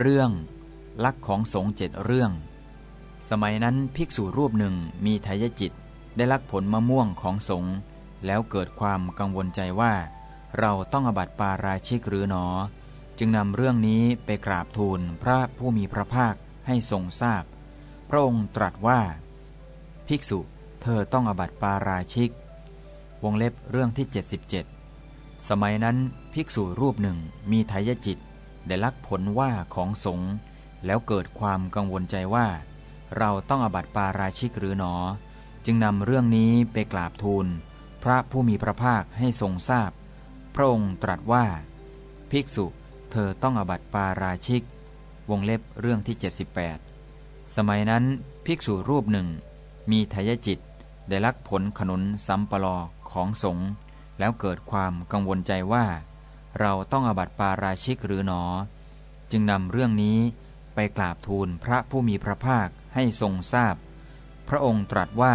เรื่อง ลักของสงเจ็ดเรื่อง สมัยนั้นภิกษุรูปหนึ่งมีทายจิตได้ลักผลมะม่วงของสงแล้วเกิดความกังวลใจว่า เราต้องอบัติปาราชิกหรือหนอ จึงนำเรื่องนี้ไปกราบทูลพระผู้มีพระภาคให้ทรงทราบพระองค์ตรัสว่า ภิกษุเธอต้องอบัติปาราชิก วงเล็บเรื่องที่ 77 สมัยนั้นภิกษุรูปหนึ่งมีทายจิต ได้ลักผลว่าของสงฆ์แล้วเกิดความกังวลใจว่า เราต้องอบัติปาราชิกหรือหนอ จึงนำเรื่องนี้ไปกราบทูล พระผู้มีพระภาคให้ทรงทราบพระองค์ตรัสว่า ภิกษุเธอต้องอบัติปาราชิก วงเล็บเรื่องที่ 78 สมัยนั้นภิกษุรูปหนึ่ง มีทายจิต ได้ลักผลขนุนสัมปลอของสงฆ์แล้วเกิดความกังวลใจว่า เราต้องอบัติปาราชิกหรือหนอ จึงนำเรื่องนี้ไปกราบทูลพระผู้มีพระภาคให้ทรงทราบพพระองค์ตรัสว่า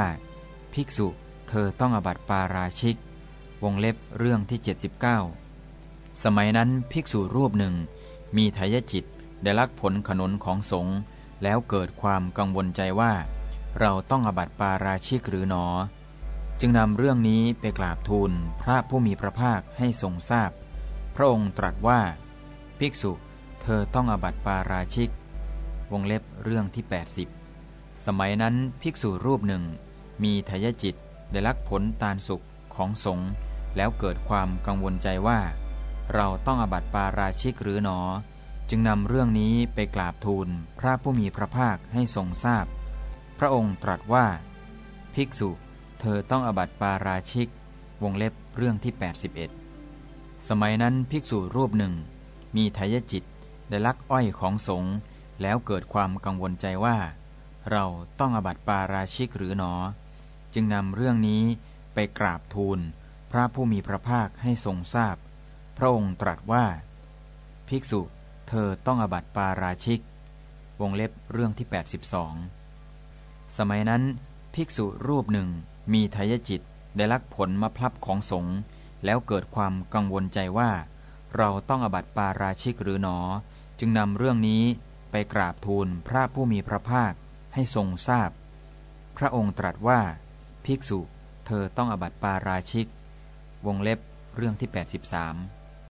ภิกษุเธอต้องอบัติปาราชิก วงเล็บเรื่องที่ 79 สมัยนั้นภิกษุรูปหนึ่ง มีทายจิตได้ลักผลขนนของสงฆ์แล้วเกิดความกังวลใจว่า เราต้องอบัติปาราชิกหรือหนอ จึงนำเรื่องนี้ไปกราบทูลพระผู้มีพระภาคให้ทรงทราบพ พระองค์ตรัสว่า ภิกษุเธอต้องอบัติปาราชิก วงเล็บเรื่องที่ 80 สมัยนั้นภิกษุรูปหนึ่ง มีทายจิตได้ลักผลตาลสุขของสงฆ์แล้วเกิดความกังวลใจว่า เราต้องอบัติปาราชิกหรือหนอ จึงนำเรื่องนี้ไปกราบทูลพระผู้มีพระภาคให้ทรงทราบพพระองค์ตรัสว่า ภิกษุ เธอต้องอบัติปาราชิก วงเล็บเรื่องที่ 81 สมัยนั้นภิกษุรูปหนึ่ง มีทายจิตได้ลักอ้อยของสงฆ์แล้วเกิดความกังวลใจว่า เราต้องอบัติปาราชิกหรือหนอ จึงนำเรื่องนี้ไปกราบทูล พระผู้มีพระภาคให้ทรงทราบพพระองค์ตรัสว่า ภิกษุเธอต้องอบัติปาราชิก วงเล็บเรื่องที่ 82 สมัยนั้น ภิกษุรูปหนึ่งมีทายจิตได้ลักผลมะพลับของสงฆ์ แล้วเกิดความกังวลใจว่า เราต้องอบัติปาราชิกหรือหนอ จึงนำเรื่องนี้ไปกราบทูลพระผู้มีพระภาคให้ทรงทราบพพระองค์ตรัสว่า ภิกษุ เธอต้องอบัติปาราชิก วงเล็บเรื่องที่ 83